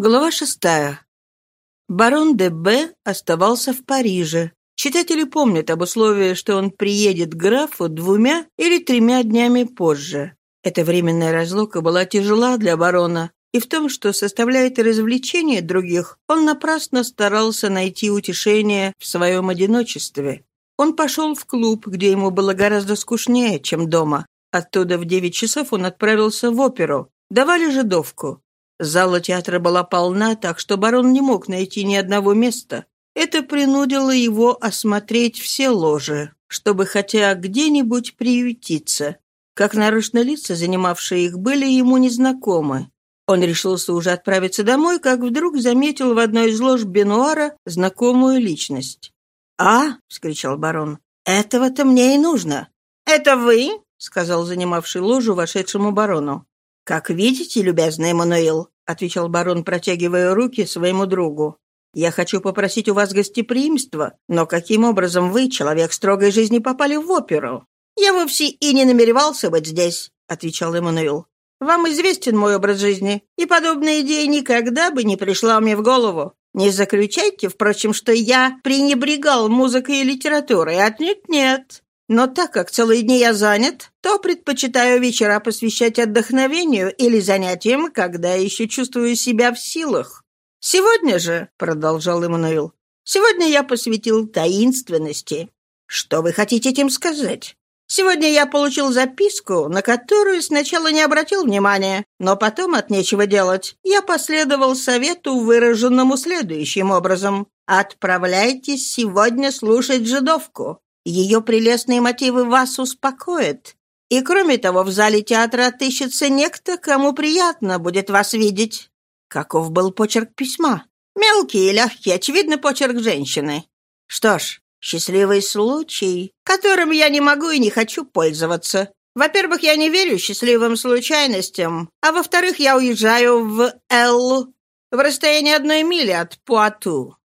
Глава шестая. Барон де Б. оставался в Париже. Читатели помнят об условии, что он приедет к графу двумя или тремя днями позже. Эта временная разлука была тяжела для барона, и в том, что составляет развлечение других, он напрасно старался найти утешение в своем одиночестве. Он пошел в клуб, где ему было гораздо скучнее, чем дома. Оттуда в девять часов он отправился в оперу. Давали жидовку. Зала театра была полна, так что барон не мог найти ни одного места. Это принудило его осмотреть все ложи, чтобы хотя где-нибудь приютиться. Как нарочно лица, занимавшие их, были ему незнакомы. Он решился уже отправиться домой, как вдруг заметил в одной из лож Бенуара знакомую личность. «А!» — вскричал барон. «Этого-то мне и нужно!» «Это вы?» — сказал занимавший ложу вошедшему барону. «Как видите, любезный Эммануил», — отвечал барон, протягивая руки своему другу, «я хочу попросить у вас гостеприимства, но каким образом вы, человек строгой жизни, попали в оперу?» «Я вовсе и не намеревался быть здесь», — отвечал Эммануил. «Вам известен мой образ жизни, и подобная идея никогда бы не пришла мне в голову. Не заключайте, впрочем, что я пренебрегал музыкой и литературой. Отнюдь нет. Но так как целые дни я занят, то предпочитаю вечера посвящать отдохновению или занятиям, когда еще чувствую себя в силах. Сегодня же, — продолжал Эммануил, — сегодня я посвятил таинственности. Что вы хотите этим сказать? Сегодня я получил записку, на которую сначала не обратил внимания, но потом от нечего делать. Я последовал совету, выраженному следующим образом. «Отправляйтесь сегодня слушать жидовку. Ее прелестные мотивы вас успокоят. И кроме того, в зале театра отыщется некто, кому приятно будет вас видеть. Каков был почерк письма? Мелкий и легкий, очевидно, почерк женщины. Что ж, счастливый случай, которым я не могу и не хочу пользоваться. Во-первых, я не верю счастливым случайностям, а во-вторых, я уезжаю в Эл в расстоянии одной мили от Пуату.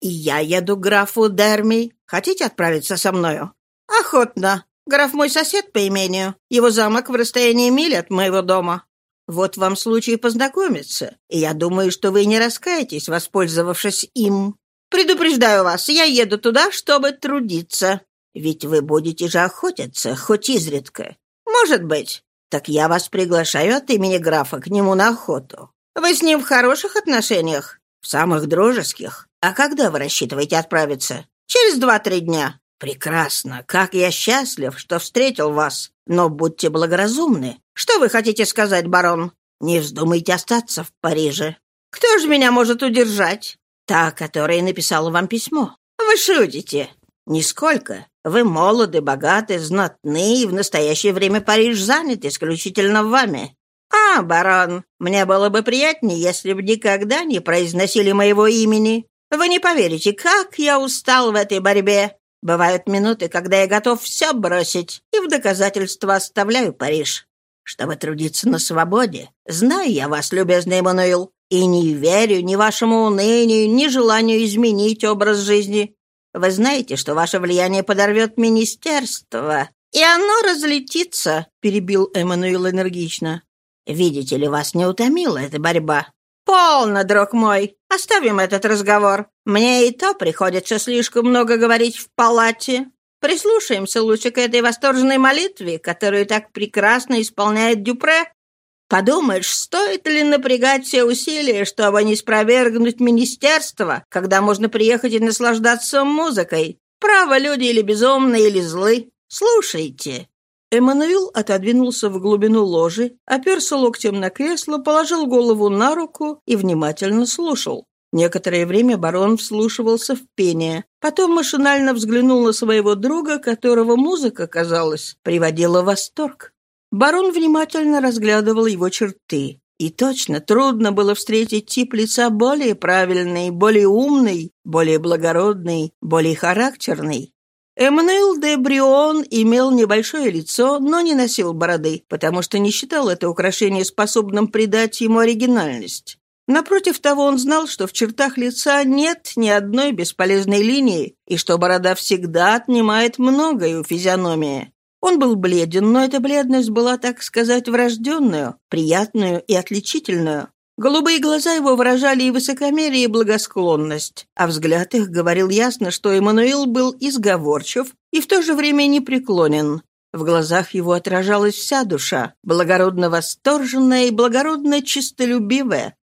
И я еду графу Дерми. Хотите отправиться со мною? Охотно. Граф мой сосед по имению. Его замок в расстоянии мили от моего дома. Вот вам случай познакомиться, и я думаю, что вы не раскаетесь, воспользовавшись им. Предупреждаю вас, я еду туда, чтобы трудиться. Ведь вы будете же охотиться, хоть изредка. Может быть. Так я вас приглашаю от имени графа к нему на охоту. Вы с ним в хороших отношениях? В самых дружеских. А когда вы рассчитываете отправиться? Через два-три дня. Прекрасно. Как я счастлив, что встретил вас. Но будьте благоразумны. Что вы хотите сказать, барон? Не вздумайте остаться в Париже. Кто же меня может удержать? Та, которая написала вам письмо. Вы шутите. Нисколько. Вы молоды, богаты, знатны, и в настоящее время Париж занят исключительно вами. «А, барон, мне было бы приятнее, если бы никогда не произносили моего имени. Вы не поверите, как я устал в этой борьбе. Бывают минуты, когда я готов все бросить, и в доказательство оставляю Париж. Чтобы трудиться на свободе, знаю я вас, любезный Эммануил, и не верю ни вашему унынию, ни желанию изменить образ жизни. Вы знаете, что ваше влияние подорвет министерство, и оно разлетится», — перебил Эммануил энергично. «Видите ли, вас не утомила эта борьба. «Полно, друг мой. Оставим этот разговор. Мне и то приходится слишком много говорить в палате. Прислушаемся лучше к этой восторженной молитве, которую так прекрасно исполняет Дюпре. Подумаешь, стоит ли напрягать все усилия, чтобы не спровергнуть министерство, когда можно приехать и наслаждаться музыкой? Право, люди или безумные, или злы. Слушайте. Эммануил отодвинулся в глубину ложи, оперся локтем на кресло, положил голову на руку и внимательно слушал. Некоторое время барон вслушивался в пение, потом машинально взглянул на своего друга, которого музыка, казалось, приводила в восторг. Барон внимательно разглядывал его черты. И точно трудно было встретить тип лица более правильный, более умный, более благородный, более характерный. Эммануил де Брион имел небольшое лицо, но не носил бороды, потому что не считал это украшение способным придать ему оригинальность. Напротив того, он знал, что в чертах лица нет ни одной бесполезной линии, и что борода всегда отнимает многое у физиономии. Он был бледен, но эта бледность была, так сказать, врожденную, приятную и отличительную. Голубые глаза его выражали и высокомерие, и благосклонность, а взгляд их говорил ясно, что Эммануил был изговорчив и в то же время непреклонен. В глазах его отражалась вся душа, благородно восторженная и благородно чистолюбивая.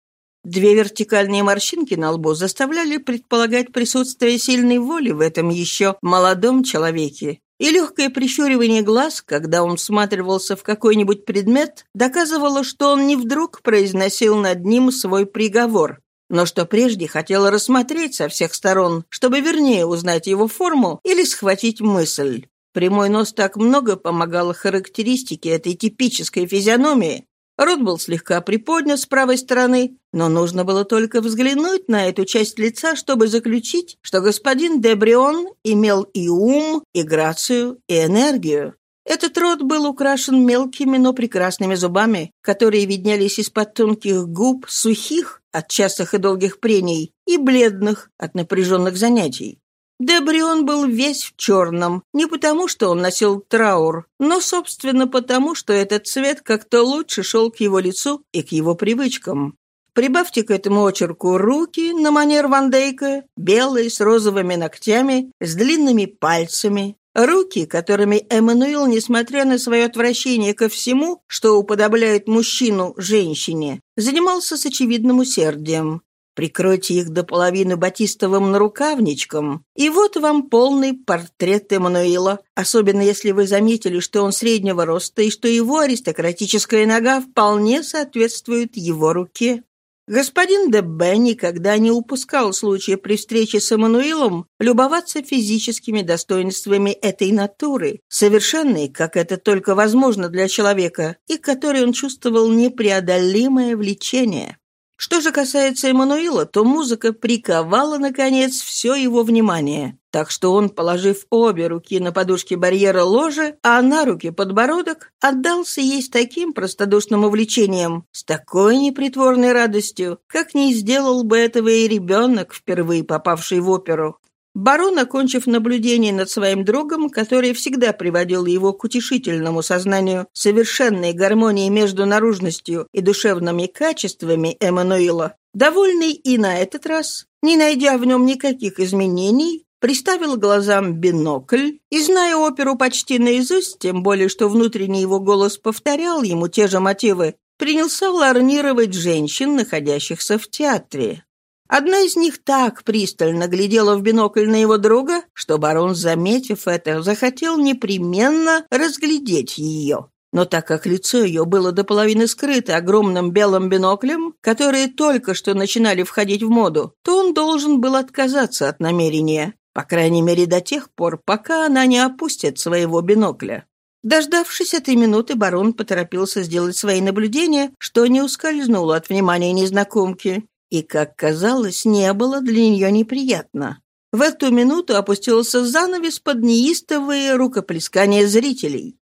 Две вертикальные морщинки на лбу заставляли предполагать присутствие сильной воли в этом еще молодом человеке. И легкое прищуривание глаз, когда он всматривался в какой-нибудь предмет, доказывало, что он не вдруг произносил над ним свой приговор, но что прежде хотел рассмотреть со всех сторон, чтобы вернее узнать его форму или схватить мысль. Прямой нос так много помогал характеристике этой типической физиономии. Рот был слегка приподнят с правой стороны, но нужно было только взглянуть на эту часть лица, чтобы заключить, что господин Дебрион имел и ум, и грацию, и энергию. Этот рот был украшен мелкими, но прекрасными зубами, которые виднелись из-под тонких губ, сухих от частых и долгих прений, и бледных от напряженных занятий. Дебрион был весь в черном, не потому, что он носил траур, но, собственно, потому, что этот цвет как-то лучше шел к его лицу и к его привычкам. Прибавьте к этому очерку руки на манер Ван Дейка, белые, с розовыми ногтями, с длинными пальцами. Руки, которыми Эммануил, несмотря на свое отвращение ко всему, что уподобляет мужчину женщине, занимался с очевидным усердием. Прикройте их до половины батистовым нарукавничком, и вот вам полный портрет Эммануила, особенно если вы заметили, что он среднего роста и что его аристократическая нога вполне соответствует его руке. Господин Дебе никогда не упускал случая при встрече с Эммануилом любоваться физическими достоинствами этой натуры, совершенной, как это только возможно для человека, и к которой он чувствовал непреодолимое влечение. Что же касается Эммануила, то музыка приковала, наконец, все его внимание. Так что он, положив обе руки на подушки барьера ложи, а на руки подбородок, отдался ей с таким простодушным увлечением, с такой непритворной радостью, как не сделал бы этого и ребенок, впервые попавший в оперу. Барон, окончив наблюдение над своим другом, который всегда приводил его к утешительному сознанию совершенной гармонии между наружностью и душевными качествами Эммануила, довольный и на этот раз, не найдя в нем никаких изменений, приставил глазам бинокль и, зная оперу почти наизусть, тем более что внутренний его голос повторял ему те же мотивы, принялся ларнировать женщин, находящихся в театре. Одна из них так пристально глядела в бинокль на его друга, что барон, заметив это, захотел непременно разглядеть ее. Но так как лицо ее было до половины скрыто огромным белым биноклем, которые только что начинали входить в моду, то он должен был отказаться от намерения, по крайней мере до тех пор, пока она не опустит своего бинокля. Дождавшись этой минуты, барон поторопился сделать свои наблюдения, что не ускользнуло от внимания незнакомки, и, как казалось, не было для нее неприятно. В эту минуту опустился занавес под неистовые рукоплескания зрителей.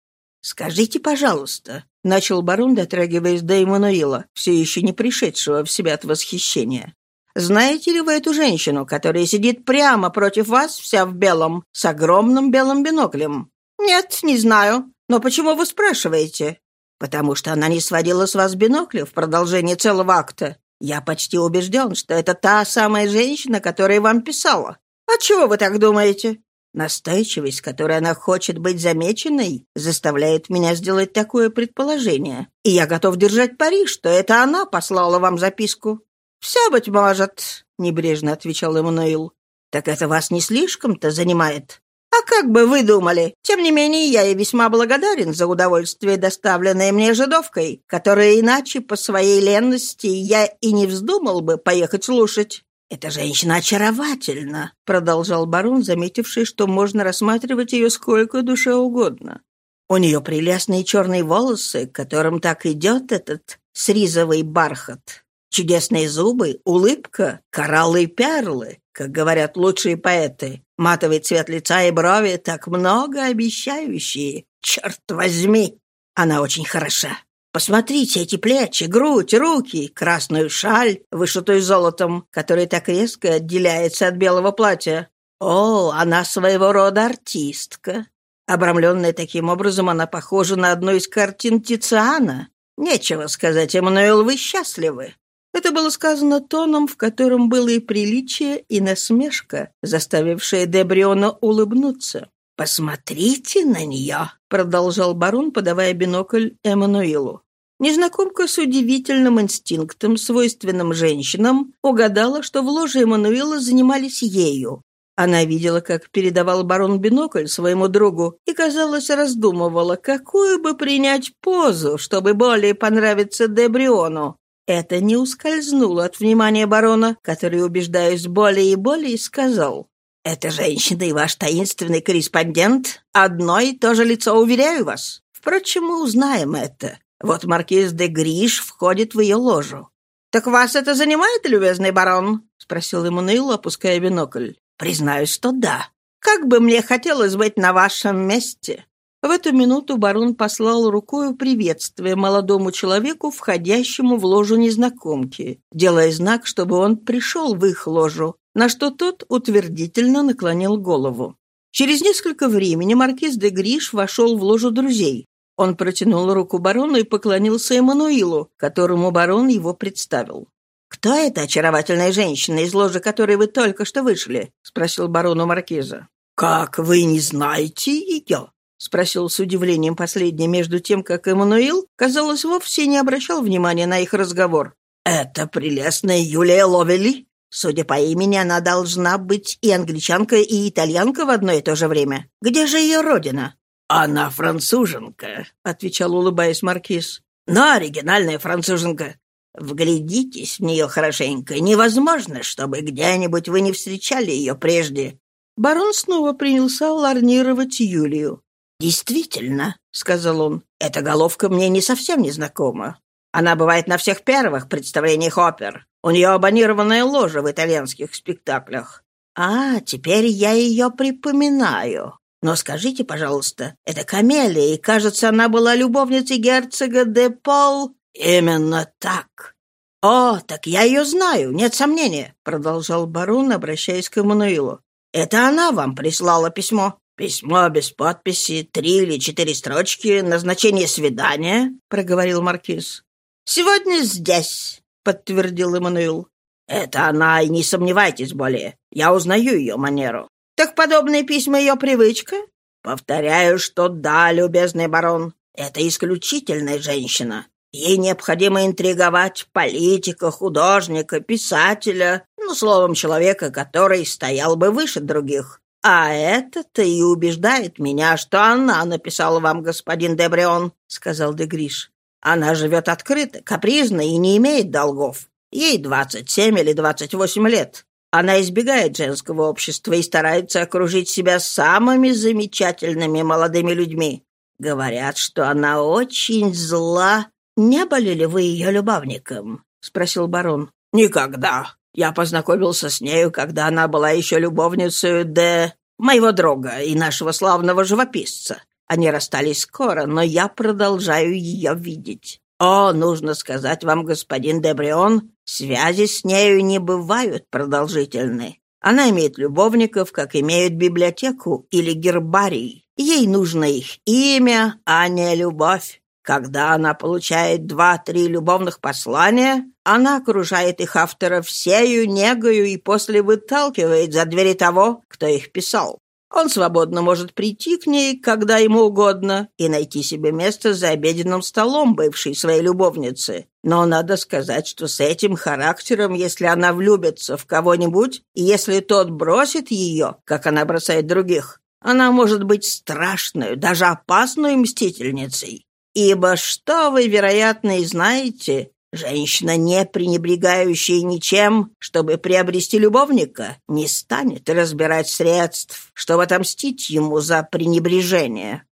«Скажите, пожалуйста», — начал барон, дотрагиваясь до Эммануила, все еще не пришедшего в себя от восхищения. «Знаете ли вы эту женщину, которая сидит прямо против вас, вся в белом, с огромным белым биноклем?» «Нет, не знаю. Но почему вы спрашиваете?» «Потому что она не сводила с вас бинокля в продолжении целого акта. Я почти убежден, что это та самая женщина, которая вам писала. А чего вы так думаете? Настойчивость, которой она хочет быть замеченной, заставляет меня сделать такое предположение. И я готов держать пари, что это она послала вам записку. «Все, быть может», — небрежно отвечал Эммануил. «Так это вас не слишком-то занимает?» А как бы вы думали? Тем не менее, я и весьма благодарен за удовольствие, доставленное мне жидовкой, которая иначе по своей ленности я и не вздумал бы поехать слушать. «Эта женщина очаровательна», — продолжал барон, заметивший, что можно рассматривать ее сколько душе угодно. «У нее прелестные черные волосы, которым так идет этот сризовый бархат. Чудесные зубы, улыбка, кораллы и перлы, как говорят лучшие поэты. Матовый цвет лица и брови так много обещающие. Черт возьми! Она очень хороша. Посмотрите эти плечи, грудь, руки, красную шаль, вышитую золотом, которая так резко отделяется от белого платья. О, она своего рода артистка. Обрамленная таким образом, она похожа на одну из картин Тициана. Нечего сказать, Эммануэл, вы счастливы. Это было сказано тоном, в котором было и приличие, и насмешка, заставившая Дебриона улыбнуться. «Посмотрите на нее», — продолжал барон, подавая бинокль Эммануилу. Незнакомка с удивительным инстинктом, свойственным женщинам, угадала, что в ложе Эммануила занимались ею. Она видела, как передавал барон бинокль своему другу и, казалось, раздумывала, какую бы принять позу, чтобы более понравиться Дебриону. Это не ускользнуло от внимания барона, который, убеждаясь более и более, сказал. «Эта женщина и ваш таинственный корреспондент — одно и то же лицо, уверяю вас. Впрочем, мы узнаем это. Вот маркиз де Гриш входит в ее ложу». «Так вас это занимает, любезный барон?» — спросил Эммануил, опуская бинокль. «Признаюсь, что да. Как бы мне хотелось быть на вашем месте!» В эту минуту барон послал рукою приветствие молодому человеку, входящему в ложу незнакомки, делая знак, чтобы он пришел в их ложу, на что тот утвердительно наклонил голову. Через несколько времени маркиз де Гриш вошел в ложу друзей. Он протянул руку барону и поклонился Эммануилу, которому барон его представил. «Кто эта очаровательная женщина, из ложи которой вы только что вышли?» — спросил барон у маркиза. «Как вы не знаете ее?» — спросил с удивлением последний, между тем, как Эммануил, казалось, вовсе не обращал внимания на их разговор. «Это прелестная Юлия Ловели. Судя по имени, она должна быть и англичанка, и итальянка в одно и то же время. Где же ее родина?» «Она француженка», — отвечал, улыбаясь маркиз. «Но оригинальная француженка. Вглядитесь в нее хорошенько. Невозможно, чтобы где-нибудь вы не встречали ее прежде». Барон снова принялся ларнировать Юлию. «Действительно», — сказал он, — «эта головка мне не совсем не знакома. Она бывает на всех первых представлениях опер. У нее абонированная ложа в итальянских спектаклях. А, теперь я ее припоминаю. Но скажите, пожалуйста, это Камелия, и, кажется, она была любовницей герцога де Пол «Именно так». «О, так я ее знаю, нет сомнения», — продолжал барон, обращаясь к Эммануилу. «Это она вам прислала письмо?» «Письмо без подписи, три или четыре строчки, назначение свидания», — проговорил маркиз. «Сегодня здесь», — подтвердил Эммануил. «Это она, и не сомневайтесь более. Я узнаю ее манеру». «Так подобные письма ее привычка?» «Повторяю, что да, любезный барон. Это исключительная женщина. Ей необходимо интриговать политика, художника, писателя, ну, словом, человека, который стоял бы выше других. А это-то и убеждает меня, что она написала вам, господин Дебрион, — сказал Дегриш. Она живет открыто, капризно и не имеет долгов. Ей двадцать семь или двадцать восемь лет. Она избегает женского общества и старается окружить себя самыми замечательными молодыми людьми. Говорят, что она очень зла «Не были ли вы ее любовником?» — спросил барон. «Никогда. Я познакомился с нею, когда она была еще любовницей де... моего друга и нашего славного живописца. Они расстались скоро, но я продолжаю ее видеть. О, нужно сказать вам, господин Дебрион, связи с нею не бывают продолжительны. Она имеет любовников, как имеют библиотеку или гербарий. Ей нужно их имя, а не любовь. Когда она получает два-три любовных послания, она окружает их автора всею негою и после выталкивает за двери того, кто их писал. Он свободно может прийти к ней, когда ему угодно, и найти себе место за обеденным столом бывшей своей любовницы. Но надо сказать, что с этим характером, если она влюбится в кого-нибудь, и если тот бросит ее, как она бросает других, она может быть страшной, даже опасной мстительницей. Ибо что вы, вероятно, и знаете, женщина, не пренебрегающая ничем, чтобы приобрести любовника, не станет разбирать средств, чтобы отомстить ему за пренебрежение.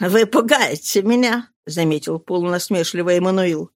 «Вы пугаете меня», — заметил полунасмешливый Эммануил.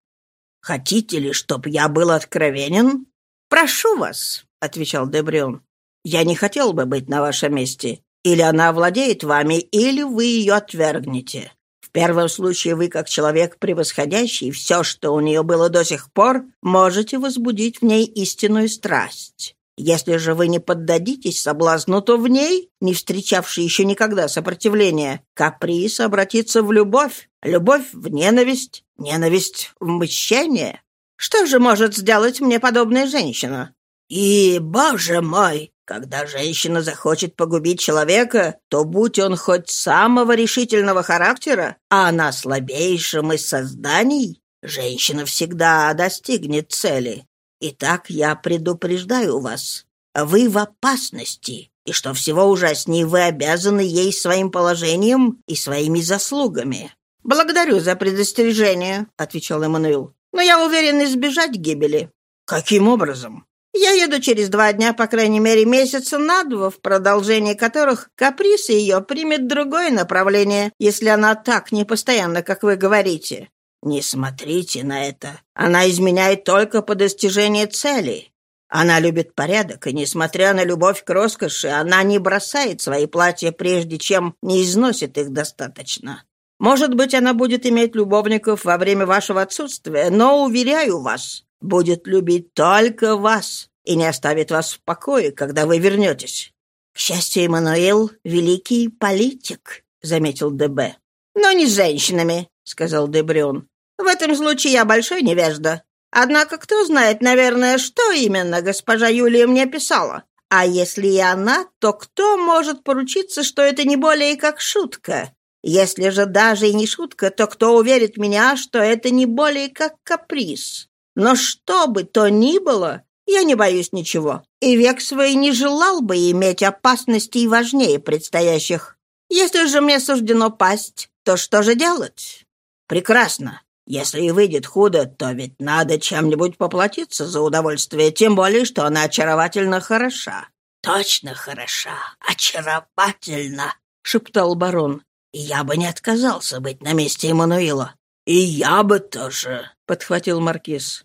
«Хотите ли, чтоб я был откровенен?» «Прошу вас», — отвечал Дебрион. «Я не хотел бы быть на вашем месте. Или она владеет вами, или вы ее отвергнете первом случае вы, как человек, превосходящий все, что у нее было до сих пор, можете возбудить в ней истинную страсть. Если же вы не поддадитесь соблазну, то в ней, не встречавшей еще никогда сопротивления, каприз обратится в любовь, любовь в ненависть, ненависть в мщение. Что же может сделать мне подобная женщина? И, боже мой, когда женщина захочет погубить человека, то будь он хоть самого решительного характера, а она слабейшим из созданий, женщина всегда достигнет цели. Итак, я предупреждаю вас. Вы в опасности, и что всего ужаснее, вы обязаны ей своим положением и своими заслугами. «Благодарю за предостережение», — отвечал Эммануил. «Но я уверен избежать гибели». «Каким образом?» «Я еду через два дня, по крайней мере, месяца на два, в продолжении которых каприз ее примет другое направление, если она так непостоянна, как вы говорите. Не смотрите на это. Она изменяет только по достижении цели. Она любит порядок, и, несмотря на любовь к роскоши, она не бросает свои платья, прежде чем не износит их достаточно. Может быть, она будет иметь любовников во время вашего отсутствия, но, уверяю вас, будет любить только вас и не оставит вас в покое, когда вы вернетесь. К счастью, Эммануил — великий политик, — заметил ДБ. «Но не с женщинами», — сказал Дебрион. «В этом случае я большой невежда. Однако кто знает, наверное, что именно госпожа Юлия мне писала. А если и она, то кто может поручиться, что это не более как шутка? Если же даже и не шутка, то кто уверит меня, что это не более как каприз? Но что бы то ни было, я не боюсь ничего, и век свой не желал бы иметь опасностей важнее предстоящих. Если же мне суждено пасть, то что же делать? Прекрасно. Если и выйдет худо, то ведь надо чем-нибудь поплатиться за удовольствие, тем более, что она очаровательно хороша». «Точно хороша, очаровательно», — шептал барон. «И я бы не отказался быть на месте Эммануила». «И я бы тоже», — подхватил маркиз.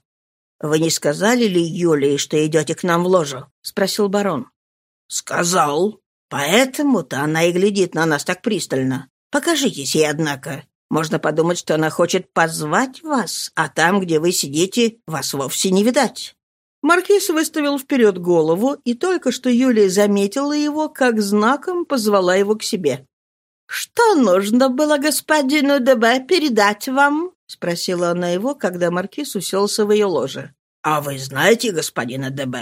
«Вы не сказали ли Юлии, что идете к нам в ложу?» — спросил барон. «Сказал. Поэтому-то она и глядит на нас так пристально. Покажитесь ей, однако. Можно подумать, что она хочет позвать вас, а там, где вы сидите, вас вовсе не видать». Маркиз выставил вперед голову, и только что Юлия заметила его, как знаком позвала его к себе. «Что нужно было господину ДБ передать вам?» — спросила она его, когда маркиз уселся в ее ложе. «А вы знаете господина ДБ?»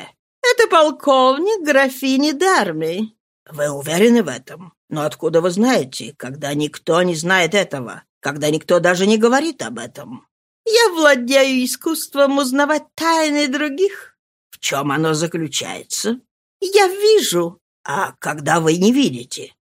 «Это полковник графини Дарми». «Вы уверены в этом? Но откуда вы знаете, когда никто не знает этого? когда никто даже не говорит об этом. Я владею искусством узнавать тайны других. В чем оно заключается? Я вижу. А когда вы не видите?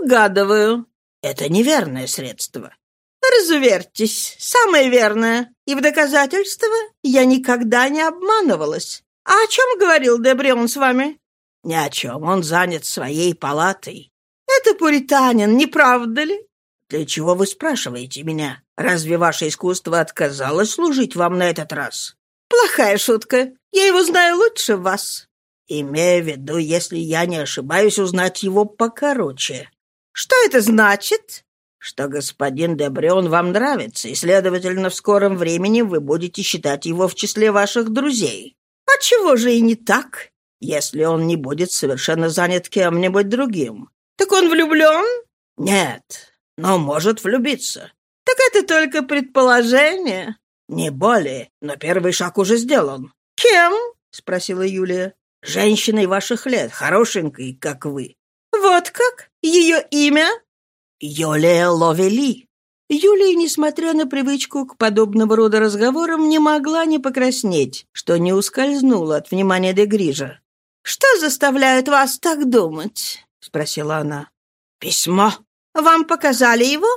Угадываю. Это неверное средство. Разуверьтесь, самое верное. И в доказательство я никогда не обманывалась. А о чем говорил Дебрион с вами? Ни о чем. Он занят своей палатой. Это пуританин, не правда ли? «Для чего вы спрашиваете меня? Разве ваше искусство отказалось служить вам на этот раз?» «Плохая шутка. Я его знаю лучше вас». «Имея в виду, если я не ошибаюсь, узнать его покороче». «Что это значит?» «Что господин Дебрион вам нравится, и, следовательно, в скором времени вы будете считать его в числе ваших друзей». «А чего же и не так?» «Если он не будет совершенно занят кем-нибудь другим». «Так он влюблен?» «Нет, но может влюбиться. Так это только предположение. Не более, но первый шаг уже сделан. Кем? спросила Юлия. Женщиной ваших лет, хорошенькой, как вы. Вот как? Ее имя? Юлия Ловели. Юлия, несмотря на привычку к подобного рода разговорам, не могла не покраснеть, что не ускользнула от внимания де Грижа. «Что заставляет вас так думать?» — спросила она. «Письмо», вам показали его?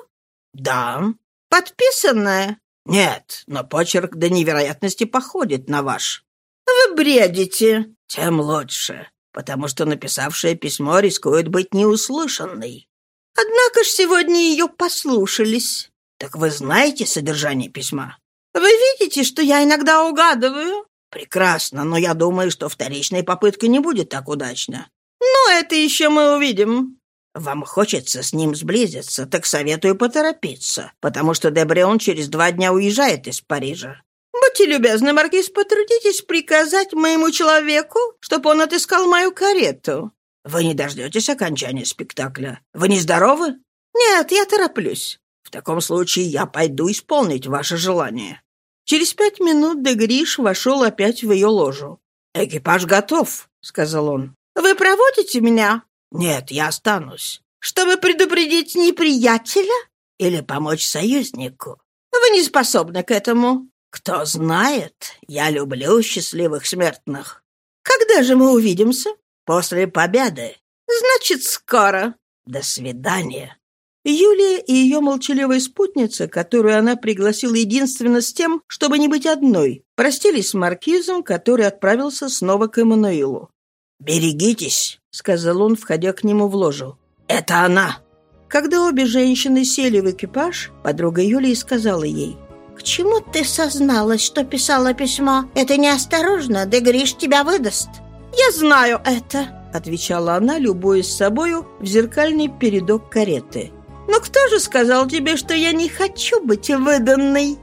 Да. Подписанное? Нет, но почерк до невероятности походит на ваш. Вы бредите. Тем лучше, потому что написавшее письмо рискует быть неуслышанной. Однако ж сегодня ее послушались. Так вы знаете содержание письма? Вы видите, что я иногда угадываю? Прекрасно, но я думаю, что вторичная попытка не будет так удачна. Ну, это еще мы увидим. Вам хочется с ним сблизиться, так советую поторопиться, потому что Дебрион через два дня уезжает из Парижа. Будьте любезны, Маркиз, потрудитесь приказать моему человеку, чтобы он отыскал мою карету. Вы не дождетесь окончания спектакля? Вы не здоровы? Нет, я тороплюсь. В таком случае я пойду исполнить ваше желание. Через пять минут Дегриш вошел опять в ее ложу. «Экипаж готов», — сказал он. «Вы проводите меня?» «Нет, я останусь». «Чтобы предупредить неприятеля?» «Или помочь союзнику». «Вы не способны к этому». «Кто знает, я люблю счастливых смертных». «Когда же мы увидимся?» «После победы». «Значит, скоро». «До свидания». Юлия и ее молчаливая спутница, которую она пригласила единственно с тем, чтобы не быть одной, простились с маркизом, который отправился снова к Эммануилу. «Берегитесь», — сказал он, входя к нему в ложу. «Это она!» Когда обе женщины сели в экипаж, подруга Юлии сказала ей. «К чему ты созналась, что писала письмо? Это неосторожно, да Гриш тебя выдаст». «Я знаю это», — отвечала она, любуясь собою в зеркальный передок кареты. «Но кто же сказал тебе, что я не хочу быть выданной?»